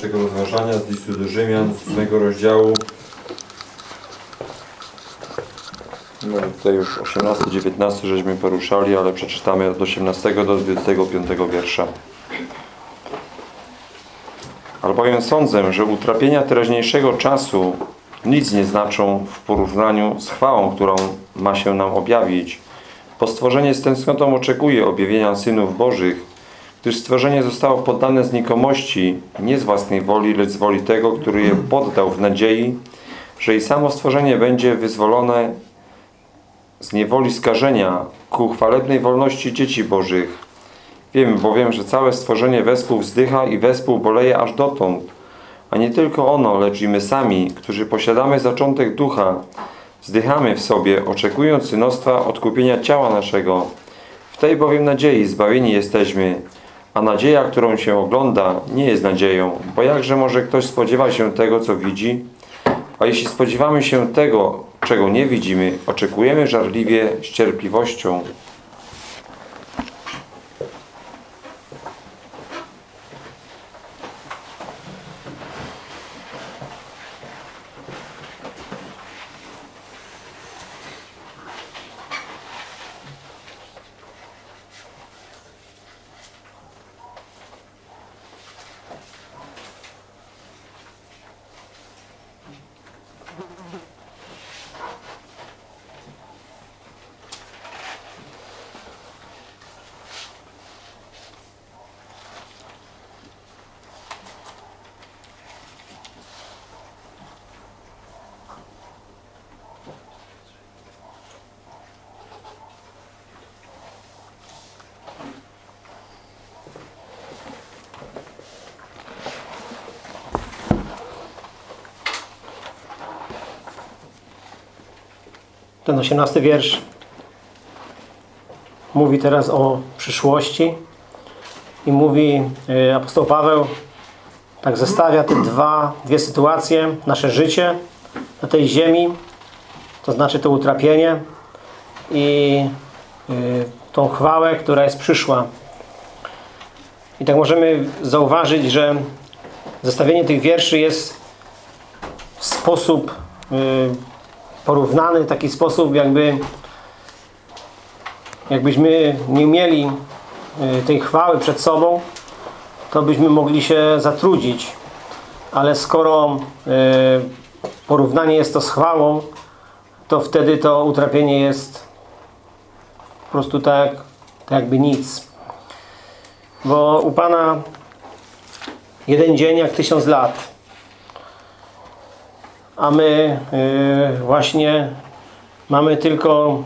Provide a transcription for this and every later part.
naszego rozważania z listu do Rzymian, z ósmego rozdziału. No tutaj już 18-19 żeśmy poruszali, ale przeczytamy od 18 do 25 wiersza. Albowiem sądzę, że utrapienia teraźniejszego czasu nic nie znaczą w porównaniu z chwałą, którą ma się nam objawić. Bo stworzenie z tęsknotą oczekuje objawienia synów Bożych, gdyż stworzenie zostało poddane znikomości nie z własnej woli, lecz z woli tego, który je poddał w nadziei, że i samo stworzenie będzie wyzwolone z niewoli skażenia ku chwalebnej wolności dzieci Bożych. Wiemy bowiem, że całe stworzenie wespół wzdycha i wespół boleje aż dotąd, a nie tylko ono, lecz i my sami, którzy posiadamy zaczątek ducha, wzdychamy w sobie, oczekując synostwa odkupienia ciała naszego. W tej bowiem nadziei zbawieni jesteśmy, a nadzieja, którą się ogląda, nie jest nadzieją, bo jakże może ktoś spodziewa się tego, co widzi? A jeśli spodziewamy się tego, czego nie widzimy, oczekujemy żarliwie z cierpliwością. Ten osiemnasty wiersz mówi teraz o przyszłości i mówi e, apostoł Paweł tak zestawia te dwa, dwie sytuacje, nasze życie na tej ziemi, to znaczy to utrapienie i y, tą chwałę, która jest przyszła. I tak możemy zauważyć, że zestawienie tych wierszy jest w sposób y, porównany, w taki sposób jakby jakbyśmy nie mieli y, tej chwały przed sobą, to byśmy mogli się zatrudzić. Ale skoro y, porównanie jest to z chwałą, to wtedy to utrapienie jest po prostu tak, tak jakby nic. Bo u Pana jeden dzień jak tysiąc lat. A my y, właśnie mamy tylko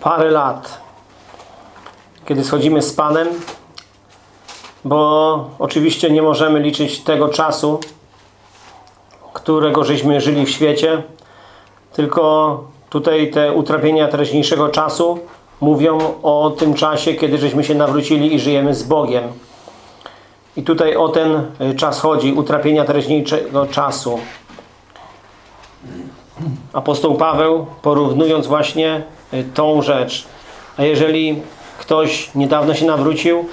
parę lat, kiedy schodzimy z Panem, bo oczywiście nie możemy liczyć tego czasu, którego żeśmy żyli w świecie, tylko tutaj te utrapienia teraźniejszego czasu mówią o tym czasie, kiedy żeśmy się nawrócili i żyjemy z Bogiem. I tutaj o ten czas chodzi, utrapienia teraźniejszego czasu. Apostoł Paweł porównując właśnie tą rzecz. A jeżeli ktoś niedawno się nawrócił,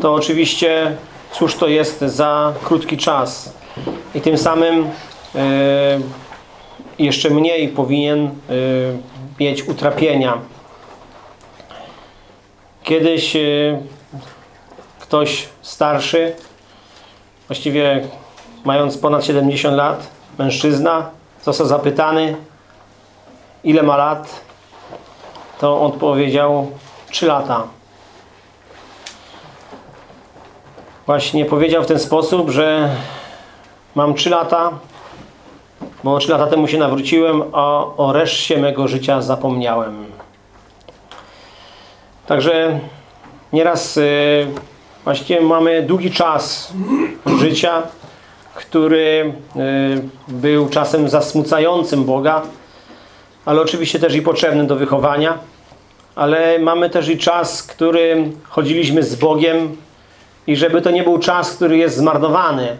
to oczywiście cóż to jest za krótki czas. I tym samym yy, jeszcze mniej powinien mieć utrapienia. Kiedyś ktoś starszy, właściwie mając ponad 70 lat, mężczyzna, został zapytany, ile ma lat, to on powiedział 3 lata. Właśnie powiedział w ten sposób, że mam 3 lata, bo 3 lata temu się nawróciłem, a o reszcie mego życia zapomniałem. Także nieraz yy, właściwie mamy długi czas życia, który yy, był czasem zasmucającym Boga, ale oczywiście też i potrzebnym do wychowania. Ale mamy też i czas, który chodziliśmy z Bogiem i żeby to nie był czas, który jest zmarnowany,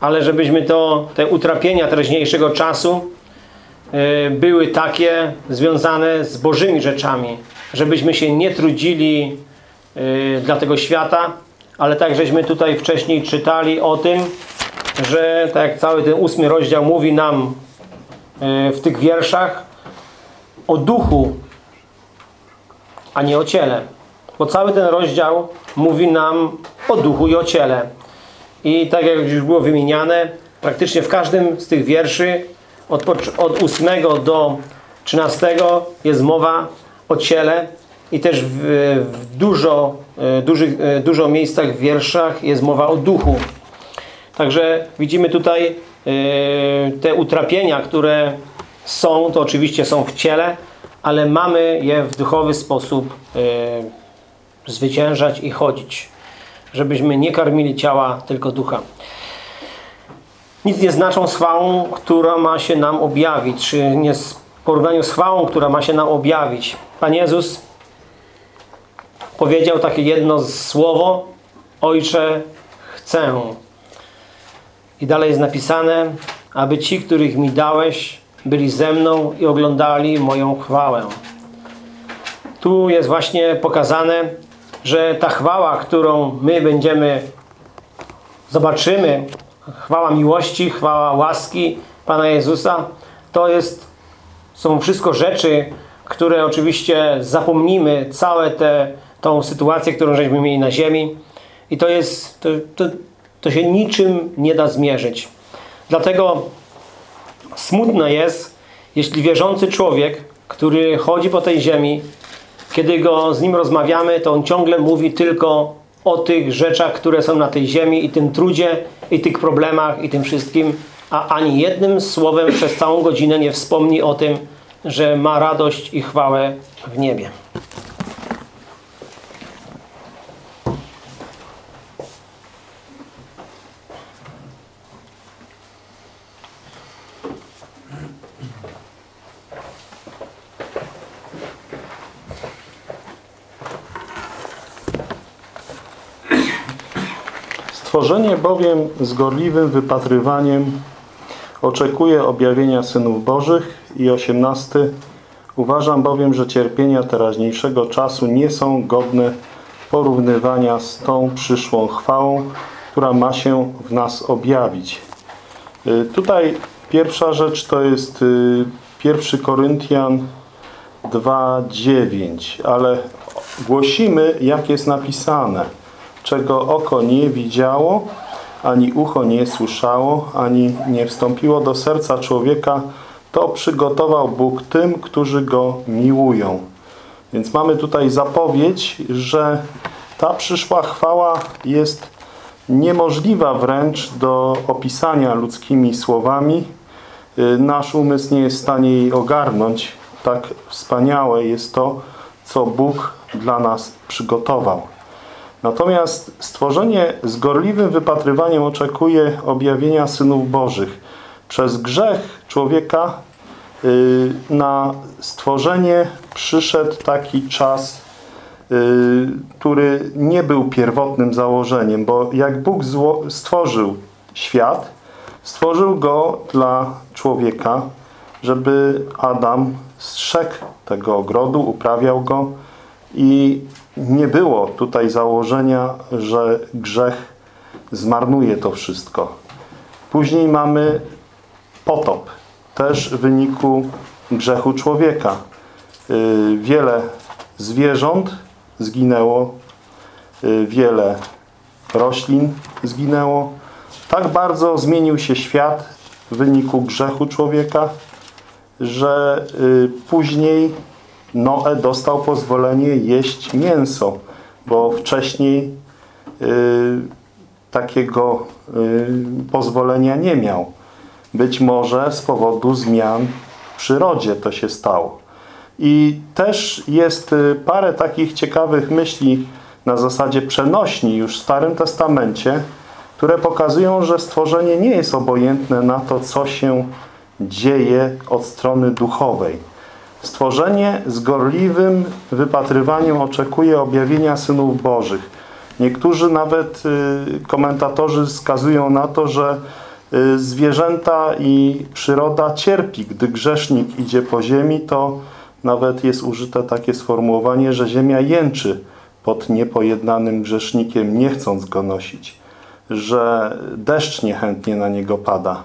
ale żebyśmy to, te utrapienia teraźniejszego czasu yy, były takie związane z Bożymi rzeczami. Żebyśmy się nie trudzili yy, dla tego świata, ale tak żeśmy tutaj wcześniej czytali o tym, że tak jak cały ten ósmy rozdział mówi nam e, w tych wierszach o duchu, a nie o ciele. Bo cały ten rozdział mówi nam o duchu i o ciele. I tak jak już było wymieniane, praktycznie w każdym z tych wierszy od, od 8 do 13 jest mowa o ciele i też w, w dużo, dużych, e, dużo miejscach w wierszach jest mowa o duchu. Także widzimy tutaj e, te utrapienia, które są, to oczywiście są w ciele, ale mamy je w duchowy sposób e, zwyciężać i chodzić. Żebyśmy nie karmili ciała, tylko ducha. Nic nie znaczą z chwałą, która ma się nam objawić, czy nie w porównaniu z chwałą, która ma się nam objawić. Pan Jezus powiedział takie jedno słowo Ojcze, chcę. I dalej jest napisane, aby ci, których mi dałeś, byli ze mną i oglądali moją chwałę. Tu jest właśnie pokazane, że ta chwała, którą my będziemy zobaczymy, chwała miłości, chwała łaski Pana Jezusa, to jest, są wszystko rzeczy, które oczywiście zapomnimy całe te, tą sytuację, którą żeśmy mieli na ziemi i to jest, to, to, to się niczym nie da zmierzyć. Dlatego smutne jest, jeśli wierzący człowiek, który chodzi po tej ziemi, kiedy go z nim rozmawiamy, to on ciągle mówi tylko o tych rzeczach, które są na tej ziemi i tym trudzie, i tych problemach, i tym wszystkim, a ani jednym słowem przez całą godzinę nie wspomni o tym, że ma radość i chwałę w niebie. Stworzenie bowiem z gorliwym wypatrywaniem oczekuje objawienia synów Bożych i 18. Uważam bowiem, że cierpienia teraźniejszego czasu nie są godne porównywania z tą przyszłą chwałą, która ma się w nas objawić. Y, Tutaj pierwsza rzecz to jest y, 1 Koryntian 2,9, ale głosimy, jak jest napisane, czego oko nie widziało, ani ucho nie słyszało, ani nie wstąpiło do serca człowieka, to przygotował Bóg tym, którzy Go miłują. Więc mamy tutaj zapowiedź, że ta przyszła chwała jest niemożliwa wręcz do opisania ludzkimi słowami. Nasz umysł nie jest w stanie jej ogarnąć. Tak wspaniałe jest to, co Bóg dla nas przygotował. Natomiast stworzenie z gorliwym wypatrywaniem oczekuje objawienia synów Bożych. Przez grzech człowieka y, na stworzenie przyszedł taki czas, y, który nie był pierwotnym założeniem, bo jak Bóg stworzył świat, stworzył go dla człowieka, żeby Adam strzegł tego ogrodu, uprawiał go i nie było tutaj założenia, że grzech zmarnuje to wszystko. Później mamy potop, też w wyniku grzechu człowieka. Yy, Wiele zwierząt zginęło, yy, wiele roślin zginęło. Tak bardzo zmienił się świat w wyniku grzechu człowieka, że y, później Noe dostał pozwolenie jeść mięso, bo wcześniej y, takiego y, pozwolenia nie miał. Być może z powodu zmian w przyrodzie to się stało. I też jest y, parę takich ciekawych myśli na zasadzie przenośni już w Starym Testamencie, które pokazują, że stworzenie nie jest obojętne na to, co się dzieje od strony duchowej. Stworzenie z gorliwym wypatrywaniem oczekuje objawienia synów Bożych. Niektórzy nawet y, komentatorzy wskazują na to, że y, zwierzęta i przyroda cierpi. Gdy grzesznik idzie po ziemi, to nawet jest użyte takie sformułowanie, że ziemia jęczy pod niepojednanym grzesznikiem, nie chcąc go nosić, że deszcz niechętnie na niego pada,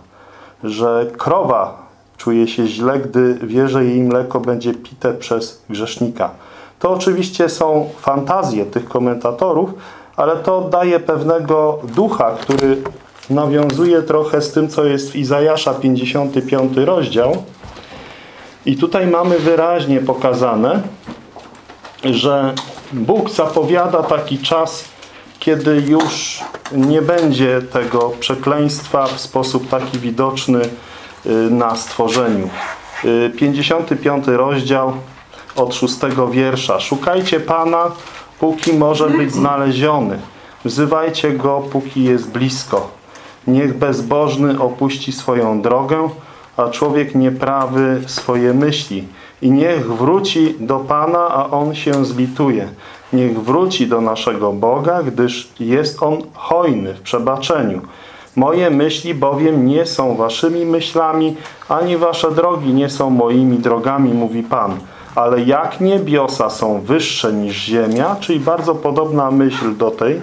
że krowa czuje się źle, gdy wie, że jej mleko będzie pite przez grzesznika. To oczywiście są fantazje tych komentatorów, ale to daje pewnego ducha, który nawiązuje trochę z tym, co jest w Izajasza 55 rozdział. I tutaj mamy wyraźnie pokazane, że Bóg zapowiada taki czas, kiedy już nie będzie tego przekleństwa w sposób taki widoczny na stworzeniu. Y, 55 rozdział od 6 wiersza. Szukajcie Pana, póki może być znaleziony. Wzywajcie Go, póki jest blisko. Niech bezbożny opuści swoją drogę, a człowiek nieprawy swoje myśli. I niech wróci do Pana, a On się zlituje. Niech wróci do naszego Boga, gdyż jest On hojny w przebaczeniu. Moje myśli bowiem nie są waszymi myślami, ani wasze drogi nie są moimi drogami, mówi Pan. Ale jak niebiosa są wyższe niż ziemia, czyli bardzo podobna myśl do tej,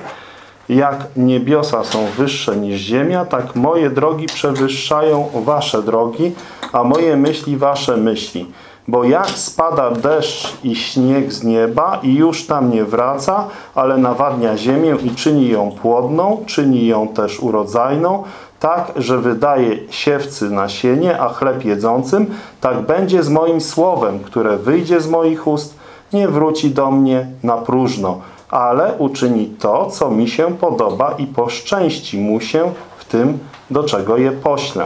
jak niebiosa są wyższe niż ziemia, tak moje drogi przewyższają wasze drogi, a moje myśli wasze myśli. Bo jak spada deszcz i śnieg z nieba i już tam nie wraca, ale nawadnia ziemię i czyni ją płodną, czyni ją też urodzajną, tak, że wydaje siewcy nasienie, a chleb jedzącym, tak będzie z moim słowem, które wyjdzie z moich ust, nie wróci do mnie na próżno, ale uczyni to, co mi się podoba i poszczęści mu się w tym, do czego je poślę.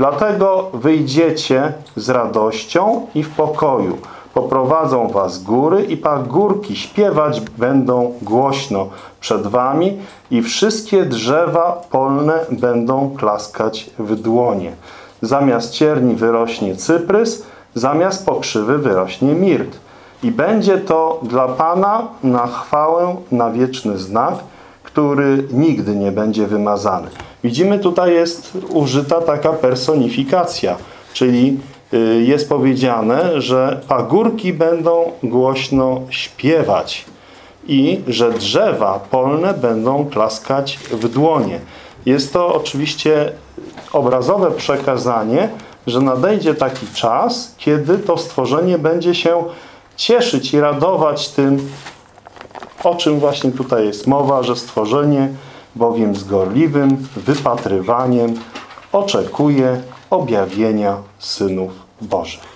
Dlatego wyjdziecie z radością i w pokoju. Poprowadzą was góry i pagórki śpiewać będą głośno przed wami i wszystkie drzewa polne będą klaskać w dłonie. Zamiast cierni wyrośnie cyprys, zamiast pokrzywy wyrośnie mirt. I będzie to dla Pana na chwałę, na wieczny znak, który nigdy nie będzie wymazany. Widzimy tutaj jest użyta taka personifikacja, czyli y, jest powiedziane, że pagórki będą głośno śpiewać i że drzewa polne będą klaskać w dłonie. Jest to oczywiście obrazowe przekazanie, że nadejdzie taki czas, kiedy to stworzenie będzie się cieszyć i radować tym, o czym właśnie tutaj jest mowa, że stworzenie bowiem z gorliwym wypatrywaniem oczekuje objawienia synów Bożych.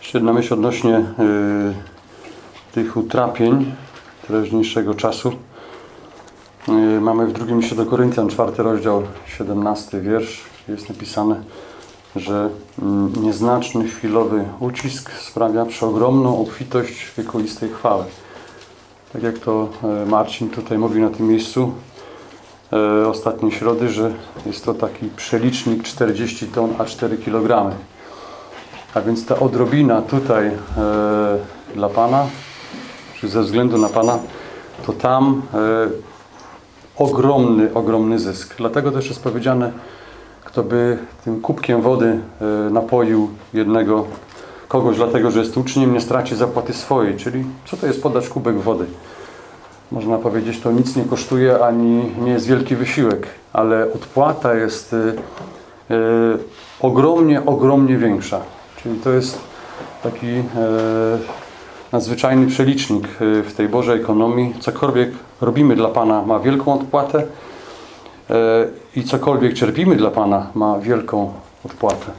Jeszcze jedna myśl odnośnie y, tych utrapień teraźniejszego czasu. Y, mamy w drugim liście do Koryntian, czwarty rozdział, 17 wiersz. Jest napisane, że mm, nieznaczny chwilowy ucisk sprawia przeogromną obfitość wiekuistej chwały. Tak jak to e, Marcin tutaj mówi na tym miejscu e, ostatniej środy, że jest to taki przelicznik 40 ton a 4 kg. A więc ta odrobina tutaj e, dla Pana, czy ze względu na Pana, to tam e, ogromny, ogromny zysk. Dlatego też jest powiedziane, kto by tym kubkiem wody e, napoił jednego kogoś, dlatego że jest uczniem, nie straci zapłaty swojej. Czyli co to jest podać kubek wody? Można powiedzieć, to nic nie kosztuje, ani nie jest wielki wysiłek, ale odpłata jest ogromnie, ogromnie większa. Czyli to jest taki e, nadzwyczajny przelicznik e, w tej Bożej ekonomii. Cokolwiek robimy dla Pana ma wielką odpłatę e, i cokolwiek cierpimy dla Pana ma wielką odpłatę.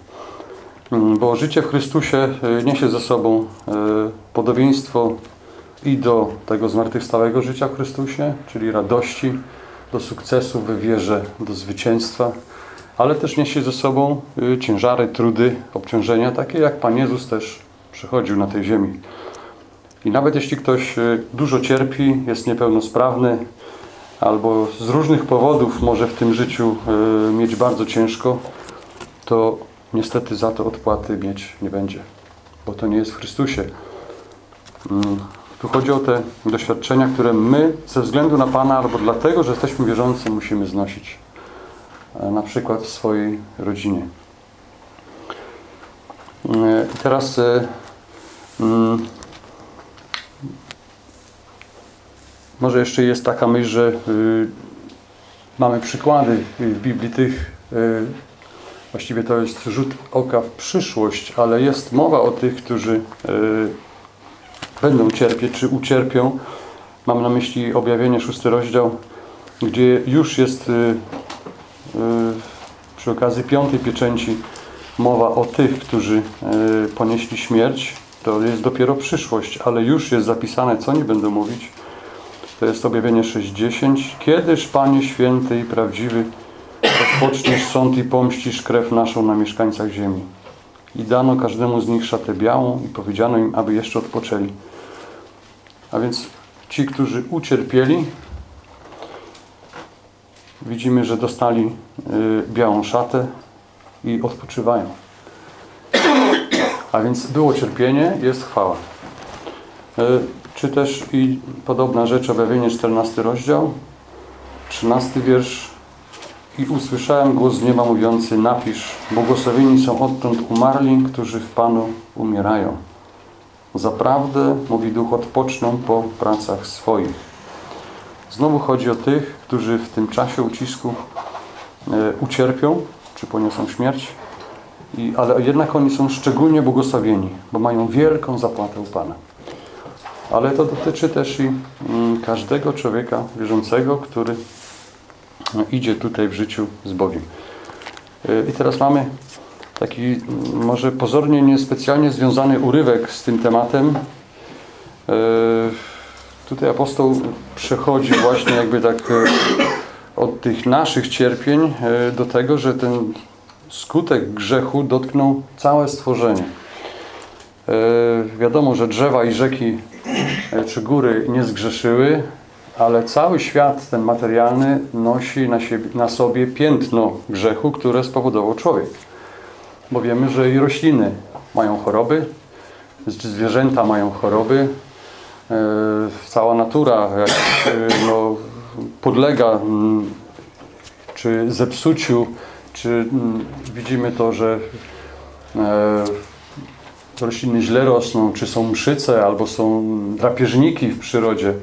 Mm, Bo życie w Chrystusie e, niesie ze sobą e, podobieństwo i do tego zmartwychwstałego życia w Chrystusie, czyli radości, do sukcesu w wierze, do zwycięstwa, ale też niesie ze sobą y, ciężary, trudy, obciążenia, takie jak Pan Jezus też przychodził na tej ziemi. I nawet jeśli ktoś y, dużo cierpi, jest niepełnosprawny, albo z różnych powodów może w tym życiu y, mieć bardzo ciężko, to niestety za to odpłaty mieć nie będzie, bo to nie jest w Chrystusie. Mm, Tu chodzi o te doświadczenia, które my ze względu na Pana albo dlatego, że jesteśmy wierzący, musimy znosić. E, Na przykład w swojej rodzinie. E, I teraz e, mm, może jeszcze jest taka myśl, że y, mamy przykłady w Biblii tych, y, właściwie to jest rzut oka w przyszłość, ale jest mowa o tych, którzy y, będą cierpieć, czy ucierpią. Mam na myśli objawienie, szósty rozdział, gdzie już jest y, y, przy okazji piątej pieczęci mowa o tych, którzy y, ponieśli śmierć. To jest dopiero przyszłość, ale już jest zapisane, co nie będę mówić. To jest objawienie 6.10. Kiedyż, Panie święty i prawdziwy, rozpoczniesz sąd i pomścisz krew naszą na mieszkańcach ziemi. I dano każdemu z nich szatę białą i powiedziano im, aby jeszcze odpoczęli. A więc ci, którzy ucierpieli, widzimy, że dostali y, białą szatę i odpoczywają. A więc było cierpienie, jest chwała. Y, Czy też i podobna rzecz, objawienie 14 rozdział, 13 wiersz. I usłyszałem głos z nieba mówiący, napisz, błogosławieni są odtąd umarli, którzy w Panu umierają. Zaprawdę, mówi Duch, odpoczną po pracach swoich. Znowu chodzi o tych, którzy w tym czasie ucisku e, ucierpią, czy poniosą śmierć, i, ale jednak oni są szczególnie błogosławieni, bo mają wielką zapłatę u Pana. Ale to dotyczy też i mm, każdego człowieka wierzącego, który no, idzie tutaj w życiu z Bogiem. Y, I teraz mamy taki mm, może pozornie niespecjalnie związany urywek z tym tematem. Tutaj apostoł przechodzi właśnie jakby tak y, od tych naszych cierpień y, do tego, że ten skutek grzechu dotknął całe stworzenie. Y, Wiadomo, że drzewa i rzeki czy góry nie zgrzeszyły, ale cały świat ten materialny nosi na, siebie, na sobie piętno grzechu, które spowodował człowiek. Bo wiemy, że i rośliny mają choroby, zwierzęta mają choroby, e, cała natura e, no, podlega mm, czy zepsuciu, czy mm, widzimy to, że e, rośliny źle rosną, czy są mszyce, albo są drapieżniki w przyrodzie.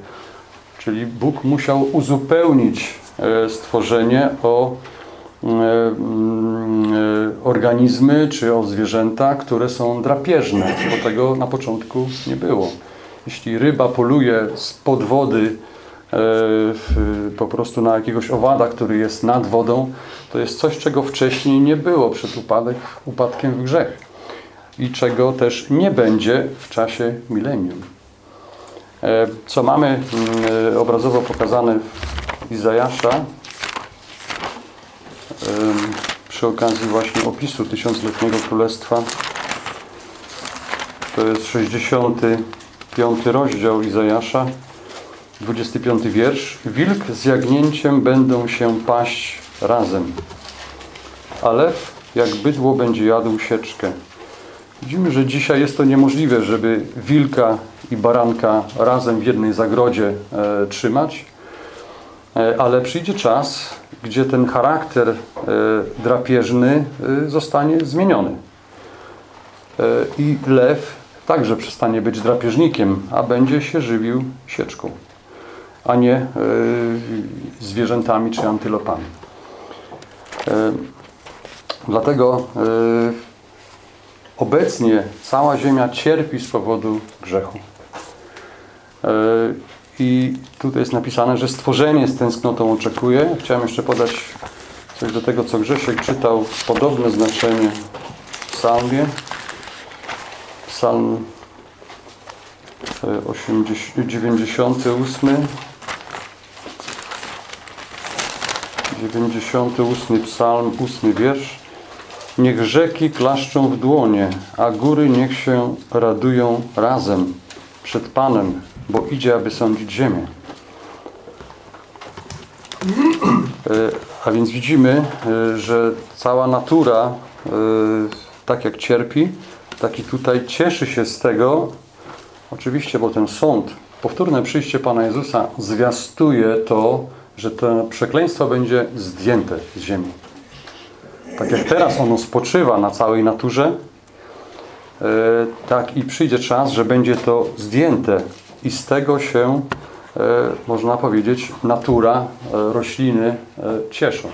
Czyli Bóg musiał uzupełnić e, stworzenie o e, mm, e, organizmy czy o zwierzęta, które są drapieżne, bo tego na początku nie było. Jeśli ryba poluje spod wody e, po prostu na jakiegoś owada, który jest nad wodą, to jest coś, czego wcześniej nie było przed upadek, upadkiem w grzech i czego też nie będzie w czasie milenium. E, Co mamy mm, e, obrazowo pokazane w Izajasza przy okazji właśnie opisu tysiącletniego królestwa. To jest 65 rozdział Izajasza, 25 wiersz. Wilk z jagnięciem będą się paść razem, a lew jak bydło będzie jadł sieczkę. Widzimy, że dzisiaj jest to niemożliwe, żeby wilka i baranka razem w jednej zagrodzie e, trzymać, e, ale przyjdzie czas, gdzie ten charakter e, drapieżny e, zostanie zmieniony. E, I lew także przestanie być drapieżnikiem, a będzie się żywił sieczką, a nie e, zwierzętami czy antylopami. E, Dlatego e, Obecnie cała ziemia cierpi z powodu grzechu. I tutaj jest napisane, że stworzenie z tęsknotą oczekuje. Chciałem jeszcze podać coś do tego, co Grzesiek czytał, podobne znaczenie w psalmie. Psalm e, 80, 98. 98 psalm, 8 wiersz. Niech rzeki klaszczą w dłonie, a góry niech się radują razem. przed Panem, bo idzie, aby sądzić ziemię. E, A więc widzimy, e, że cała natura, e, tak jak cierpi, tak i tutaj cieszy się z tego, oczywiście, bo ten sąd, powtórne przyjście Pana Jezusa zwiastuje to, że to przekleństwo będzie zdjęte z ziemi. Tak jak teraz ono spoczywa na całej naturze, e, tak i przyjdzie czas, że będzie to zdjęte i z tego się, e, można powiedzieć, natura, e, rośliny cieszą.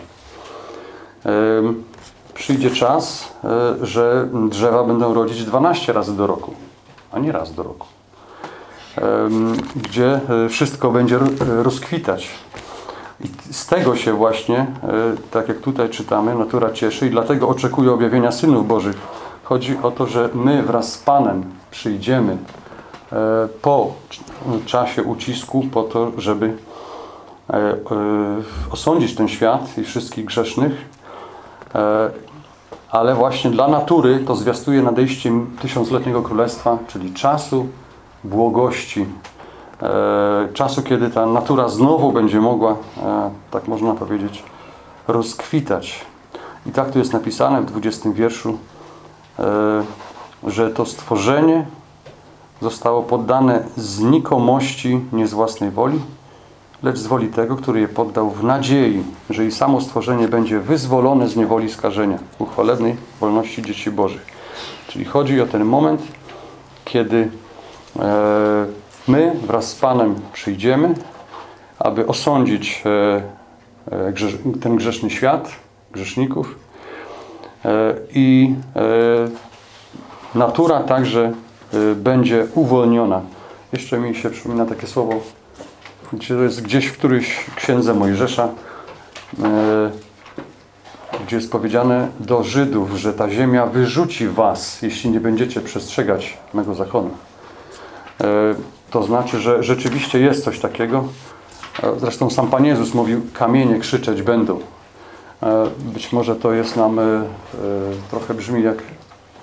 Przyjdzie czas, e, że drzewa będą rodzić 12 razy do roku, a nie raz do roku. Gdzie e, wszystko będzie ro- rozkwitać. I z tego się właśnie, e, tak jak tutaj czytamy, natura cieszy i dlatego oczekuje objawienia synów Bożych. Chodzi o to, że my wraz z Panem przyjdziemy po czasie ucisku, po to, żeby osądzić ten świat i wszystkich grzesznych. Ale właśnie dla natury to zwiastuje nadejście tysiącletniego królestwa, czyli czasu błogości, e, czasu, kiedy ta natura znowu będzie mogła, e, tak można powiedzieć, rozkwitać. I tak tu jest napisane w 20 wierszu, e, że to stworzenie zostało poddane znikomości nie z własnej woli, lecz z woli tego, który je poddał w nadziei, że i samo stworzenie będzie wyzwolone z niewoli skażenia, ku wolności dzieci Bożych. Czyli chodzi o ten moment, kiedy e, my wraz z Panem przyjdziemy, aby osądzić e, e, ten grzeszny świat, grzeszników i natura także będzie uwolniona. Jeszcze mi się przypomina takie słowo, gdzie to jest gdzieś w którymś księdze Mojżesza, e, gdzie jest powiedziane do Żydów, że ta ziemia wyrzuci was, jeśli nie będziecie przestrzegać mego zakonu. E, To znaczy, że rzeczywiście jest coś takiego. E, Zresztą sam Pan Jezus mówił, kamienie krzyczeć będą. Być może to jest nam, trochę brzmi jak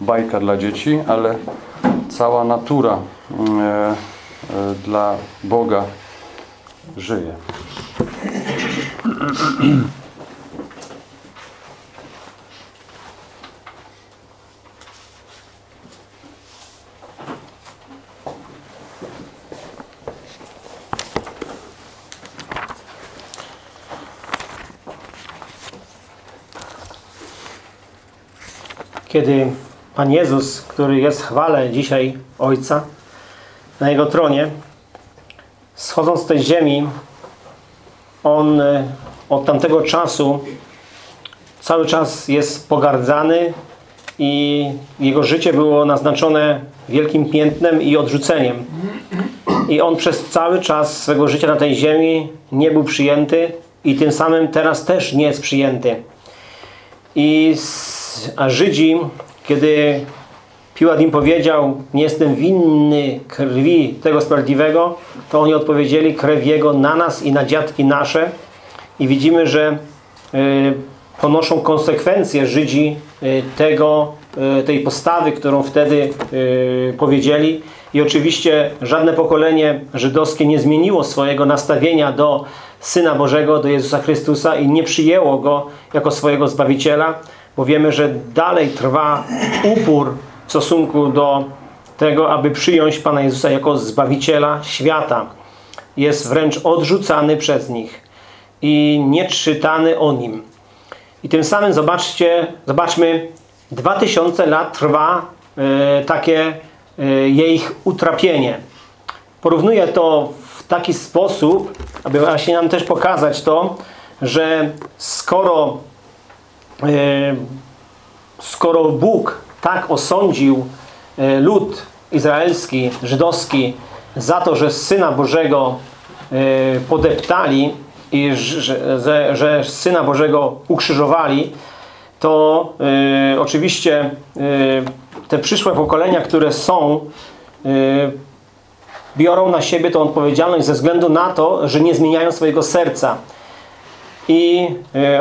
bajka dla dzieci, ale cała natura mm, dla Boga żyje. kiedy Pan Jezus, który jest w chwale dzisiaj Ojca, na Jego tronie, schodząc z tej ziemi, On e, od tamtego czasu cały czas jest pogardzany i Jego życie było naznaczone wielkim piętnem i odrzuceniem. I On przez cały czas swego życia na tej ziemi nie był przyjęty i tym samym teraz też nie jest przyjęty. I a Żydzi, kiedy Piłat im powiedział, nie jestem winny krwi tego sprawiedliwego, to oni odpowiedzieli, krew jego na nas i na dziadki nasze. I widzimy, że y, ponoszą konsekwencje Żydzi y, tego, y, tej postawy, którą wtedy powiedzieli. I oczywiście żadne pokolenie żydowskie nie zmieniło swojego nastawienia do Syna Bożego, do Jezusa Chrystusa i nie przyjęło Go jako swojego Zbawiciela, bo wiemy, że dalej trwa upór w stosunku do tego, aby przyjąć Pana Jezusa jako Zbawiciela świata. Jest wręcz odrzucany przez nich i nie czytany o Nim. I tym samym zobaczcie, zobaczmy, 2000 lat trwa e, takie e, jej utrapienie. Porównuję to w taki sposób, aby właśnie nam też pokazać to, że skoro e, skoro Bóg tak osądził e, lud izraelski, żydowski za to, że Syna Bożego e, podeptali i że, że, Syna Bożego ukrzyżowali, to e, oczywiście te przyszłe pokolenia, które są, biorą na siebie tą odpowiedzialność ze względu na to, że nie zmieniają swojego serca. I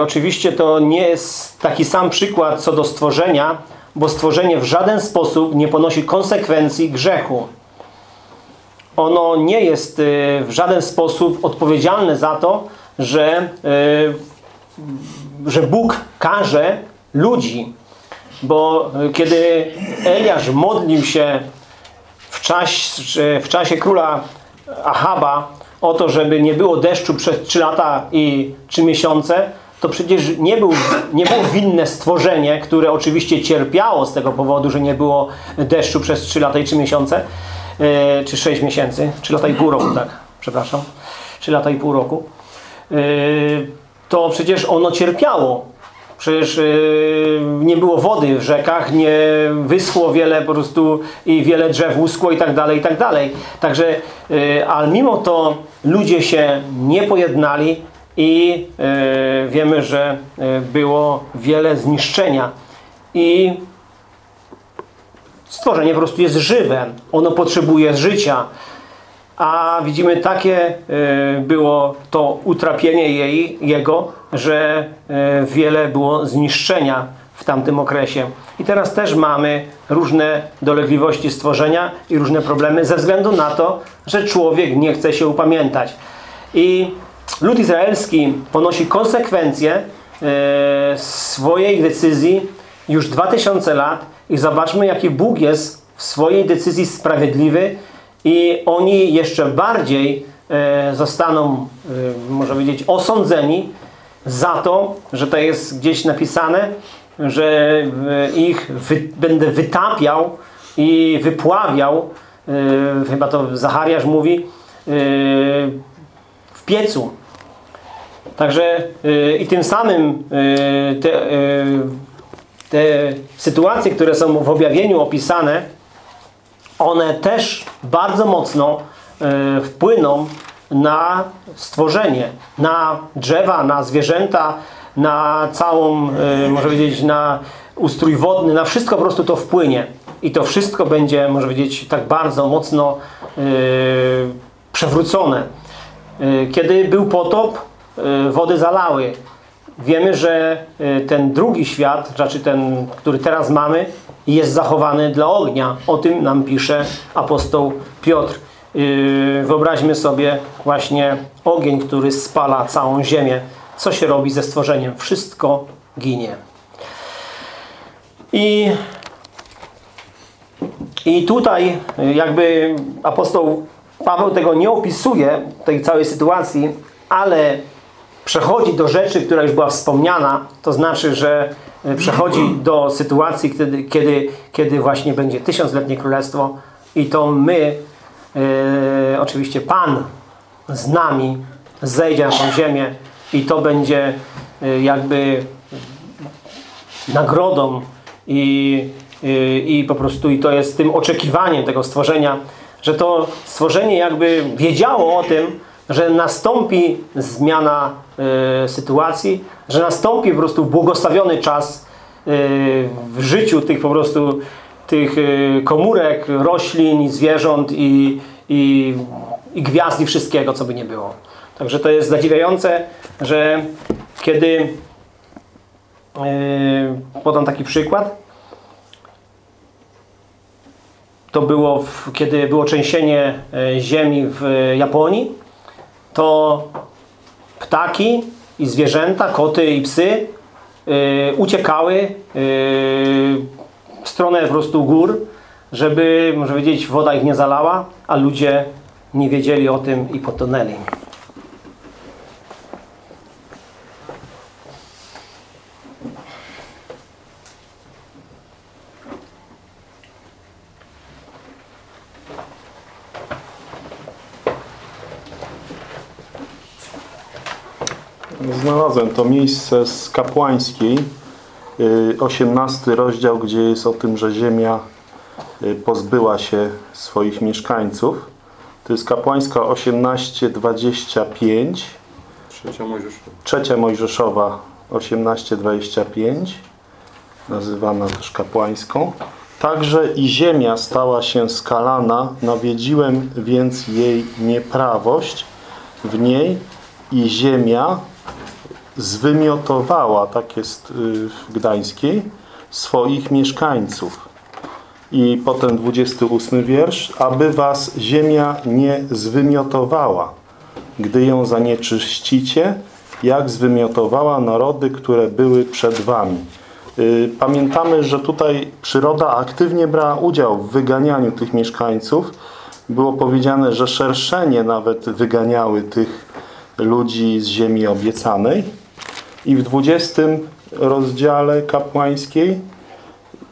oczywiście to nie jest taki sam przykład co do stworzenia, bo stworzenie w żaden sposób nie ponosi konsekwencji grzechu. ono nie jest y, w żaden sposób odpowiedzialne za to, że, y, że Bóg karze ludzi. Bo y, kiedy Eliasz modlił się w, czas, w czasie króla Ahaba o to, żeby nie było deszczu przez 3 lata i 3 miesiące, to przecież nie, był, nie było winne stworzenie, które oczywiście cierpiało z tego powodu, że nie było deszczu przez 3 lata i 3 miesiące, yy, czy 6 miesięcy, 3 lata i pół roku, tak, przepraszam, 3 lata i pół roku, yy, to przecież ono cierpiało. Przecież yy, nie było wody w rzekach, nie wyschło wiele po prostu i wiele drzew uschło i tak dalej, i tak dalej. Także, ale mimo to ludzie się nie pojednali i yy, wiemy, że yy, było wiele zniszczenia. I stworzenie po prostu jest żywe. Ono potrzebuje życia. A widzimy takie y, było to utrapienie jej, jego, że wiele było zniszczenia w tamtym okresie. I teraz też mamy różne dolegliwości stworzenia i różne problemy ze względu na to, że człowiek nie chce się upamiętać. I lud izraelski ponosi konsekwencje y, swojej decyzji już 2000 lat i zobaczmy jaki Bóg jest w swojej decyzji sprawiedliwy i oni jeszcze bardziej e, zostaną, e, można powiedzieć, osądzeni za to, że to jest gdzieś napisane, że e, ich wy, będę wytapiał i wypławiał, e, chyba to Zachariasz mówi, e, piecu. Także e, i tym samym e, te, e, te sytuacje, które są w objawieniu opisane, one też bardzo mocno e, wpłyną na stworzenie, na drzewa, na zwierzęta, na całą, e, może powiedzieć, na ustrój wodny, na wszystko po prostu to wpłynie. I to wszystko będzie, może powiedzieć, tak bardzo mocno e, przewrócone. E, Kiedy był potop, e, wody zalały. Wiemy, że e, ten drugi świat, znaczy ten, który teraz mamy, jest zachowany dla ognia. O tym nam pisze apostoł Piotr. Wyobraźmy sobie właśnie ogień, który spala całą ziemię. Co się robi ze stworzeniem? Wszystko ginie. I, i tutaj jakby apostoł Paweł tego nie opisuje, tej całej sytuacji, ale przechodzi do rzeczy, która już była wspomniana, to znaczy, że e, przechodzi do sytuacji, kiedy, kiedy, kiedy właśnie będzie tysiącletnie królestwo. I to my, e, oczywiście Pan z nami zejdzie na tą ziemię i to będzie e, jakby nagrodą i, i, i po prostu i to jest tym oczekiwaniem tego stworzenia, że to stworzenie jakby wiedziało o tym, że nastąpi zmiana y, sytuacji, że nastąpi po prostu błogosławiony czas y, w życiu tych po prostu tych y, komórek, roślin, zwierząt i, i, i gwiazd i wszystkiego, co by nie było. Także to jest zadziwiające, że kiedy yy, podam taki przykład, to było, w, kiedy było trzęsienie e, ziemi w Japonii, to ptaki i zwierzęta, koty i psy yy, uciekały yy, w stronę po prostu gór, żeby, może powiedzieć, woda ich nie zalała, a ludzie nie wiedzieli o tym i potonęli. To miejsce z kapłańskiej, y, 18 rozdział, gdzie jest o tym, że ziemia y, pozbyła się swoich mieszkańców. To jest kapłańska 18:25, Trzecia Mojżeszowa. trzecia Mojżeszowa 18:25, nazywana też kapłańską. Także i ziemia stała się skalana, nawiedziłem więc jej nieprawość w niej i ziemia zwymiotowała, tak jest y, w Gdańskiej, swoich mieszkańców. I potem 28 wiersz. Aby was ziemia nie zwymiotowała, gdy ją zanieczyścicie, jak zwymiotowała narody, które były przed wami. Y, Pamiętamy, że tutaj przyroda aktywnie brała udział w wyganianiu tych mieszkańców. Było powiedziane, że szerszenie nawet wyganiały tych ludzi z ziemi obiecanej. I w 20 rozdziale kapłańskiej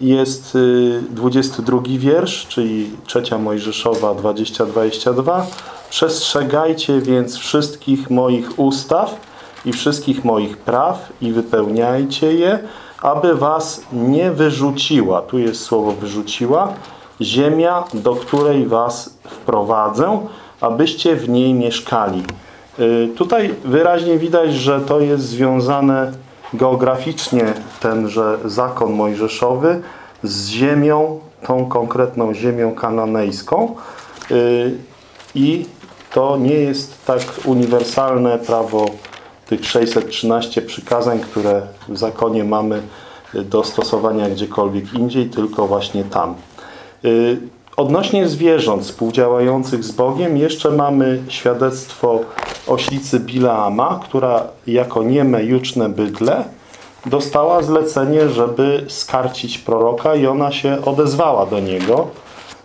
jest y, 22 wiersz, czyli trzecia Mojżeszowa 20-22. Przestrzegajcie więc wszystkich moich ustaw i wszystkich moich praw i wypełniajcie je, aby was nie wyrzuciła, tu jest słowo wyrzuciła, ziemia, do której was wprowadzę, abyście w niej mieszkali. Y, Tutaj wyraźnie widać, że to jest związane geograficznie tenże zakon mojżeszowy z ziemią, tą konkretną ziemią kananejską Y, i to nie jest tak uniwersalne prawo tych 613 przykazań, które w zakonie mamy do stosowania gdziekolwiek indziej, tylko właśnie tam. Odnośnie zwierząt współdziałających z Bogiem jeszcze mamy świadectwo oślicy Bileama, która jako nieme juczne bydle dostała zlecenie, żeby skarcić proroka i ona się odezwała do niego,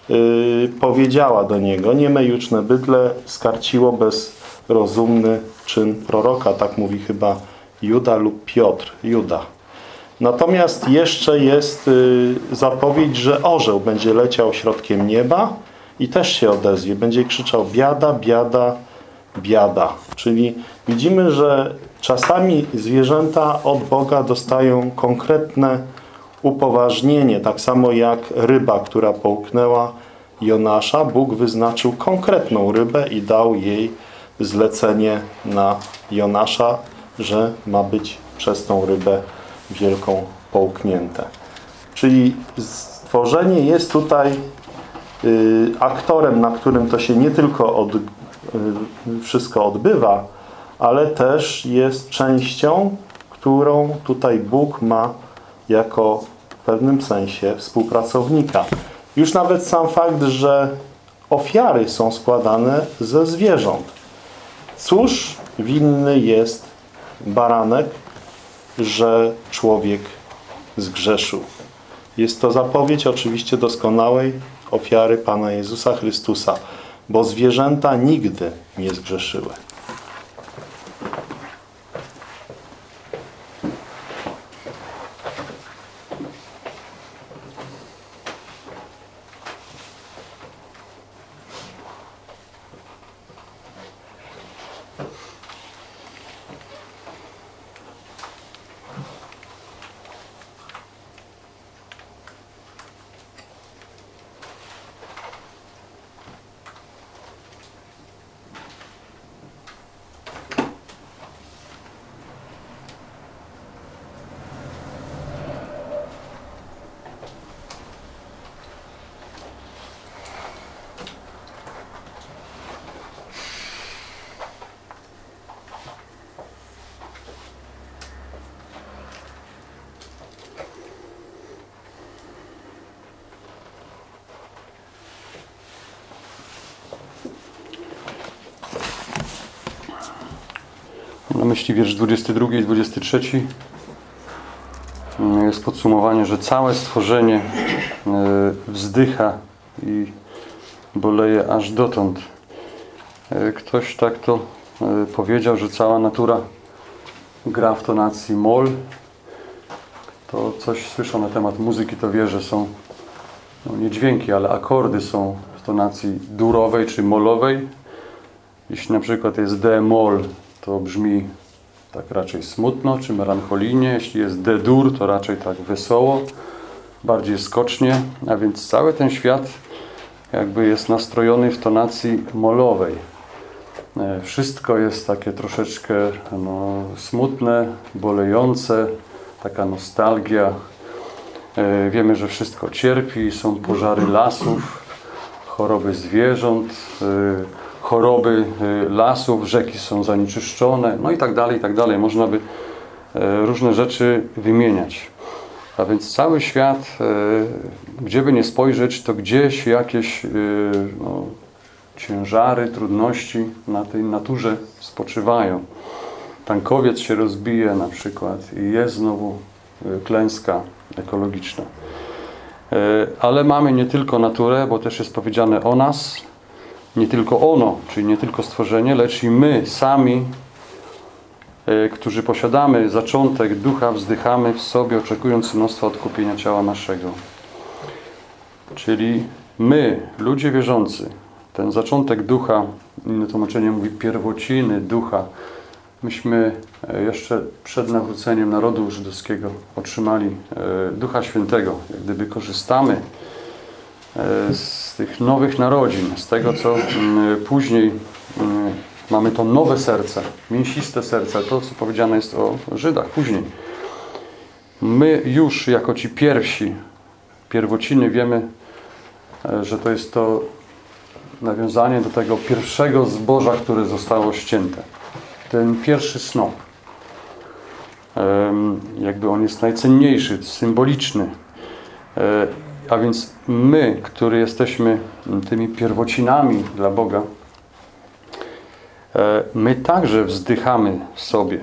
yy, powiedziała do niego, nieme juczne bydle skarciło bezrozumny czyn proroka, tak mówi chyba Juda lub Piotr, Juda. Natomiast jeszcze jest y, zapowiedź, że orzeł będzie leciał środkiem nieba i też się odezwie. Będzie krzyczał biada, biada, biada. Czyli widzimy, że czasami zwierzęta od Boga dostają konkretne upoważnienie. Tak samo jak ryba, która połknęła Jonasza. Bóg wyznaczył konkretną rybę i dał jej zlecenie na Jonasza, że ma być przez tą rybę wielką połknięte. Czyli stworzenie jest tutaj y, aktorem, na którym to się nie tylko od, y, wszystko odbywa, ale też jest częścią, którą tutaj Bóg ma jako w pewnym sensie współpracownika. Już nawet sam fakt, że ofiary są składane ze zwierząt. Cóż winny jest baranek, że człowiek zgrzeszył. Jest to zapowiedź oczywiście doskonałej ofiary Pana Jezusa Chrystusa, bo zwierzęta nigdy nie zgrzeszyły. Myśli wiersz 22 i 23 Mm, jest podsumowanie, że całe stworzenie e, wzdycha i boleje aż dotąd. E, Ktoś tak to e, powiedział, że cała natura gra w tonacji mol. To coś słyszał na temat muzyki, to wie, że są no nie dźwięki, ale akordy są w tonacji durowej czy molowej. Jeśli na przykład jest D-moll, to brzmi tak raczej smutno czy melancholijnie. Jeśli jest D-dur, to raczej tak wesoło, bardziej skocznie. A więc cały ten świat jakby jest nastrojony w tonacji molowej. E, Wszystko jest takie troszeczkę no, smutne, bolejące, taka nostalgia. E, Wiemy, że wszystko cierpi, są pożary lasów, choroby zwierząt, e, choroby e, lasów, rzeki są zanieczyszczone, no i tak dalej, i tak dalej. Można by e, różne rzeczy wymieniać. A więc cały świat, e, gdzie by nie spojrzeć, to gdzieś jakieś e, no, ciężary, trudności na tej naturze spoczywają. Tankowiec się rozbije na przykład i jest znowu klęska ekologiczna. Ale mamy nie tylko naturę, bo też jest powiedziane o nas, nie tylko ono, czyli nie tylko stworzenie, lecz i my sami, e, którzy posiadamy zaczątek ducha, wzdychamy w sobie, oczekując synostwa odkupienia ciała naszego. Czyli my, ludzie wierzący, ten zaczątek ducha, inne tłumaczenie mówi pierwociny ducha, myśmy e, jeszcze przed nawróceniem narodu żydowskiego otrzymali e, Ducha Świętego. Jak gdyby korzystamy z tych nowych narodzin, z tego, co mm, później mm, mamy to nowe serce, mięsiste serce, to, co powiedziane jest o Żydach później. My już jako ci pierwsi, pierwociny wiemy, e, że to jest to nawiązanie do tego pierwszego zboża, które zostało ścięte. Ten pierwszy snop. Jakby on jest najcenniejszy, symboliczny. E, A więc my, którzy jesteśmy tymi pierwocinami dla Boga, e, my także wzdychamy w sobie,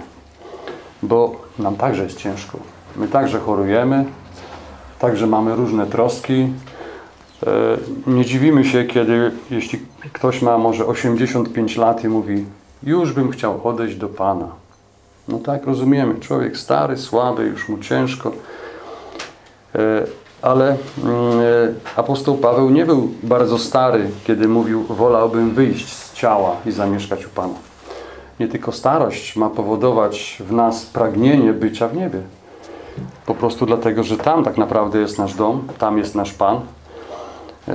bo nam także jest ciężko. My także chorujemy, także mamy różne troski. E, Nie dziwimy się, kiedy jeśli ktoś ma może 85 lat i mówi już bym chciał odejść do Pana. No tak, rozumiemy. Człowiek stary, słaby, już mu ciężko. Ale mm, e, apostoł Paweł nie był bardzo stary, kiedy mówił wolałbym wyjść z ciała i zamieszkać u Pana. Nie tylko starość ma powodować w nas pragnienie bycia w niebie. Po prostu dlatego, że tam tak naprawdę jest nasz dom, tam jest nasz Pan. E,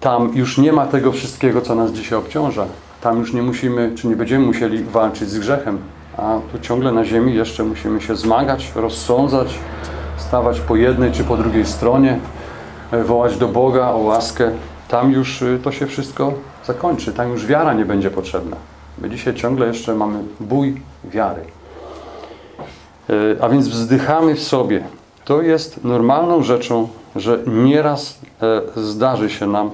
Tam już nie ma tego wszystkiego, co nas dzisiaj obciąża. Tam już nie musimy, czy nie będziemy musieli walczyć z grzechem, a tu ciągle na ziemi jeszcze musimy się zmagać, rozsądzać, stawać po jednej czy po drugiej stronie, e, wołać do Boga o łaskę. Tam już y, to się wszystko zakończy, tam już wiara nie będzie potrzebna. My dzisiaj ciągle jeszcze mamy bój wiary. E, A więc wzdychamy w sobie. To jest normalną rzeczą, że nieraz e, zdarzy się nam,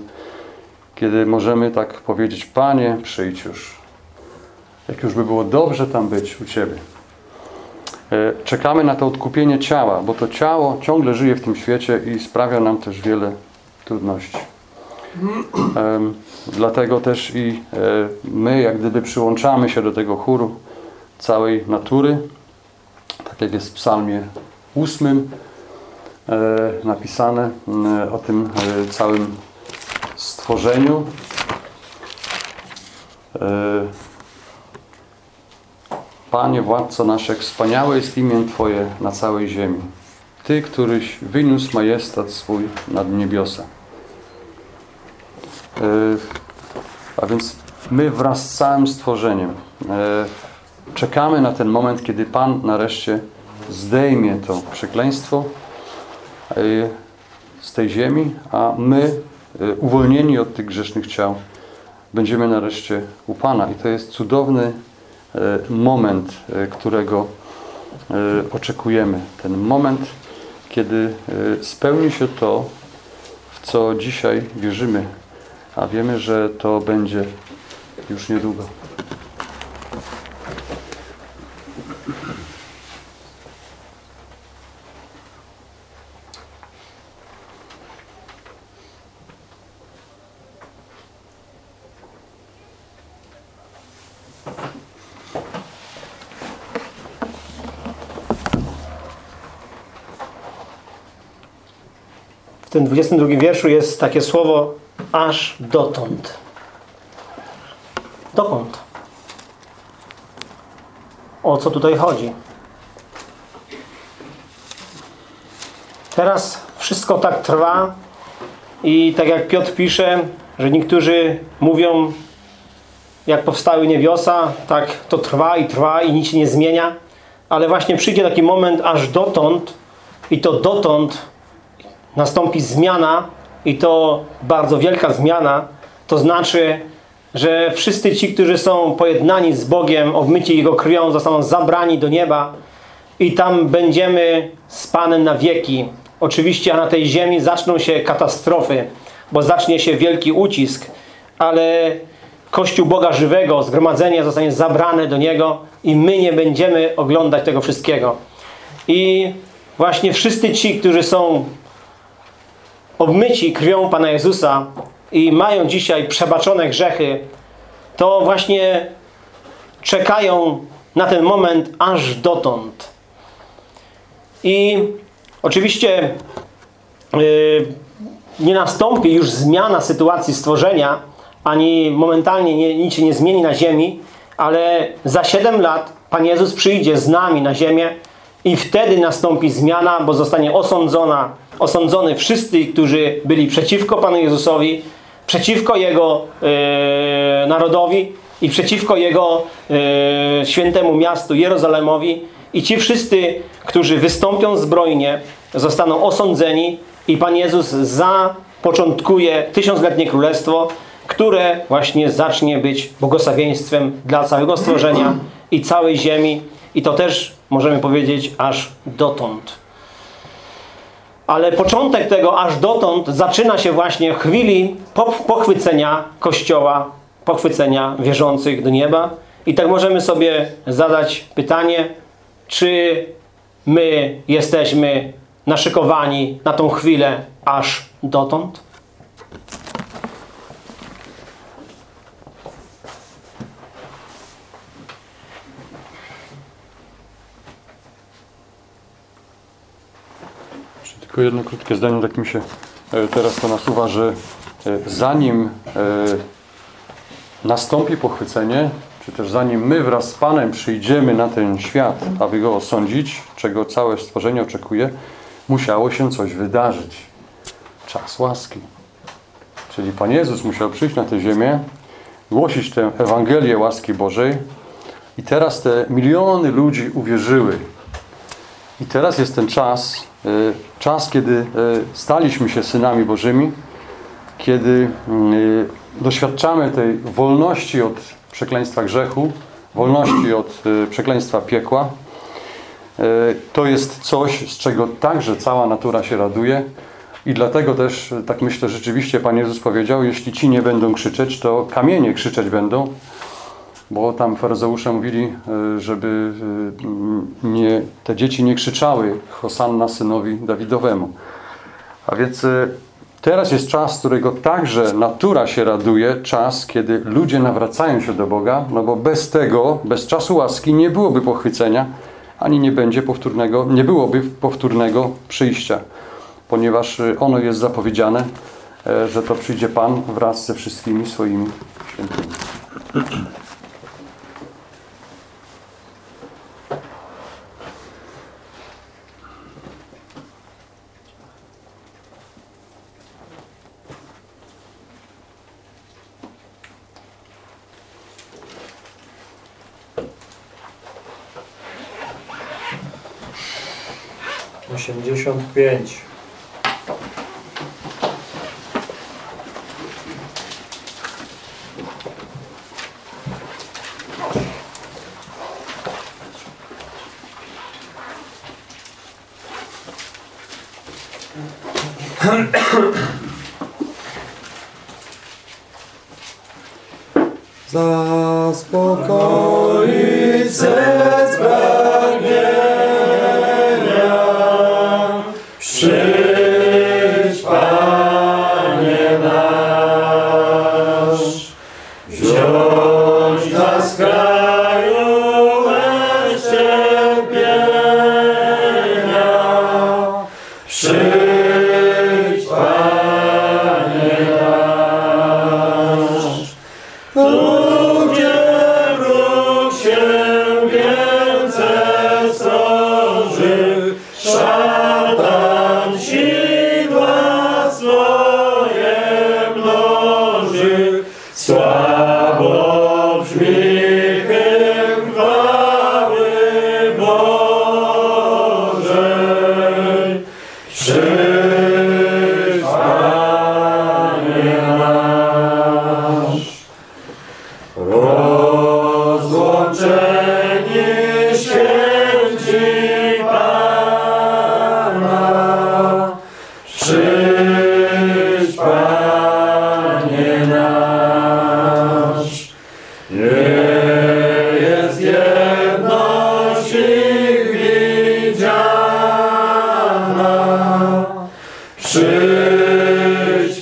kiedy możemy tak powiedzieć, Panie, przyjdź już. Jak już by było dobrze tam być u Ciebie. E, Czekamy na to odkupienie ciała, bo to ciało ciągle żyje w tym świecie i sprawia nam też wiele trudności. Dlatego też i e, my, jak gdyby przyłączamy się do tego chóru całej natury, tak jak jest w psalmie ósmym e, napisane o tym całym stworzeniu. Panie, Władco nasz, jak wspaniałe jest imię Twoje na całej ziemi. Ty, któryś wyniósł majestat swój nad niebiosa. E, A więc my wraz z całym stworzeniem e, czekamy na ten moment, kiedy Pan nareszcie zdejmie to przekleństwo e, z tej ziemi, a my, uwolnieni od tych grzesznych ciał, będziemy nareszcie u Pana. I to jest cudowny moment, e, którego e, oczekujemy. Ten moment, kiedy e, spełni się to, w co dzisiaj wierzymy, a wiemy, że to będzie już niedługo. W tym 22 wierszu jest takie słowo aż dotąd. Dokąd? O co tutaj chodzi? Teraz wszystko tak trwa i tak jak Piotr pisze, że niektórzy mówią jak powstały niebiosa, tak to trwa i trwa i nic się nie zmienia, ale właśnie przyjdzie taki moment aż dotąd i to dotąd nastąpi zmiana i to bardzo wielka zmiana, to znaczy, że wszyscy ci, którzy są pojednani z Bogiem, obmyci Jego krwią, zostaną zabrani do nieba i tam będziemy z Panem na wieki. Oczywiście, na tej ziemi zaczną się katastrofy, bo zacznie się wielki ucisk, ale Kościół Boga żywego, zgromadzenie zostanie zabrane do Niego i my nie będziemy oglądać tego wszystkiego. I właśnie wszyscy ci, którzy są obmyci krwią Pana Jezusa i mają dzisiaj przebaczone grzechy, to właśnie czekają na ten moment aż dotąd. I oczywiście yy, nie nastąpi już zmiana sytuacji stworzenia, ani momentalnie nie, nic się nie zmieni na ziemi, ale za 7 lat Pan Jezus przyjdzie z nami na ziemię i wtedy nastąpi zmiana, bo zostanie osądzona, osądzony wszyscy, którzy byli przeciwko Panu Jezusowi, przeciwko Jego e, narodowi i przeciwko Jego e, świętemu miastu Jerozalemowi i ci wszyscy, którzy wystąpią zbrojnie, zostaną osądzeni i Pan Jezus zapoczątkuje tysiącletnie królestwo, które właśnie zacznie być błogosławieństwem dla całego stworzenia i całej ziemi i to też możemy powiedzieć aż dotąd. Ale początek tego aż dotąd zaczyna się właśnie w chwili po- pochwycenia Kościoła, pochwycenia wierzących do nieba. I tak możemy sobie zadać pytanie, czy my jesteśmy naszykowani na tą chwilę aż dotąd? Jeszcze Tylko jedno krótkie zdanie, tak mi się e, teraz to nasuwa, że e, zanim e, nastąpi pochwycenie, czy też zanim my wraz z Panem przyjdziemy na ten świat, aby go osądzić, czego całe stworzenie oczekuje, musiało się coś wydarzyć. Czas łaski. Czyli Pan Jezus musiał przyjść na tę ziemię, głosić tę Ewangelię łaski Bożej i teraz te miliony ludzi uwierzyły. I teraz jest ten czas, e, czas, kiedy e, staliśmy się synami Bożymi, kiedy e, doświadczamy tej wolności od przekleństwa grzechu, wolności od przekleństwa piekła. To jest coś, z czego także cała natura się raduje. I dlatego też, tak myślę, rzeczywiście Pan Jezus powiedział, jeśli ci nie będą krzyczeć, to kamienie krzyczeć będą. Bo tam faryzeusze mówili, e, żeby e, nie, te dzieci nie krzyczały Hosanna synowi Dawidowemu. A więc e, teraz jest czas, którego także natura się raduje, czas, kiedy ludzie nawracają się do Boga, no bo bez tego, bez czasu łaski nie byłoby pochwycenia, ani nie będzie powtórnego, nie byłoby powtórnego przyjścia, ponieważ ono jest zapowiedziane, że to przyjdzie Pan wraz ze wszystkimi swoimi świętymi. Osiemdziesiąt pięć. Zaspokoić serc Przyjdź,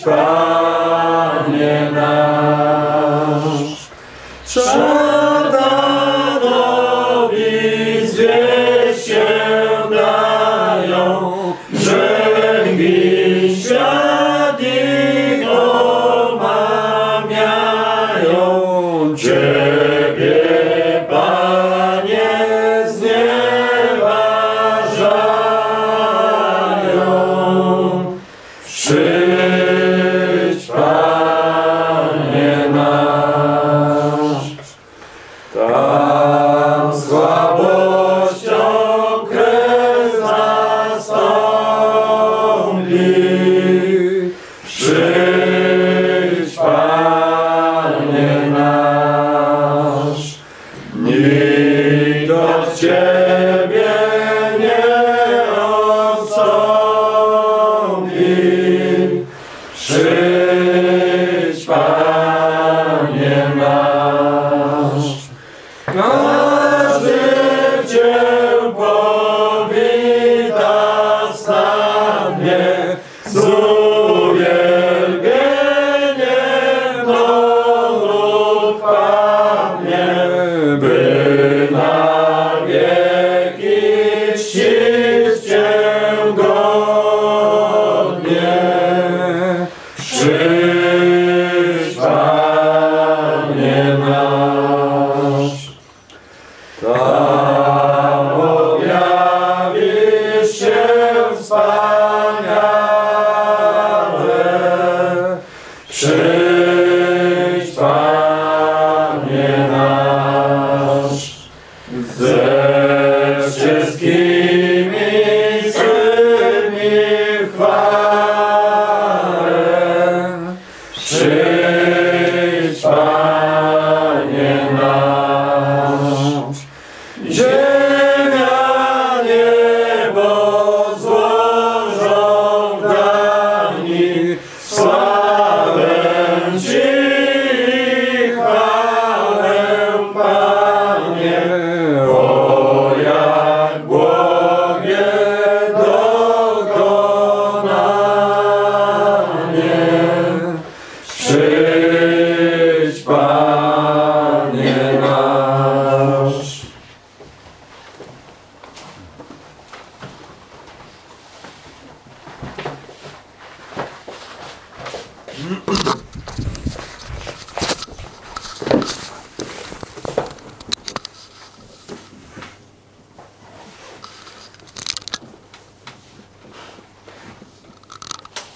Chania nam.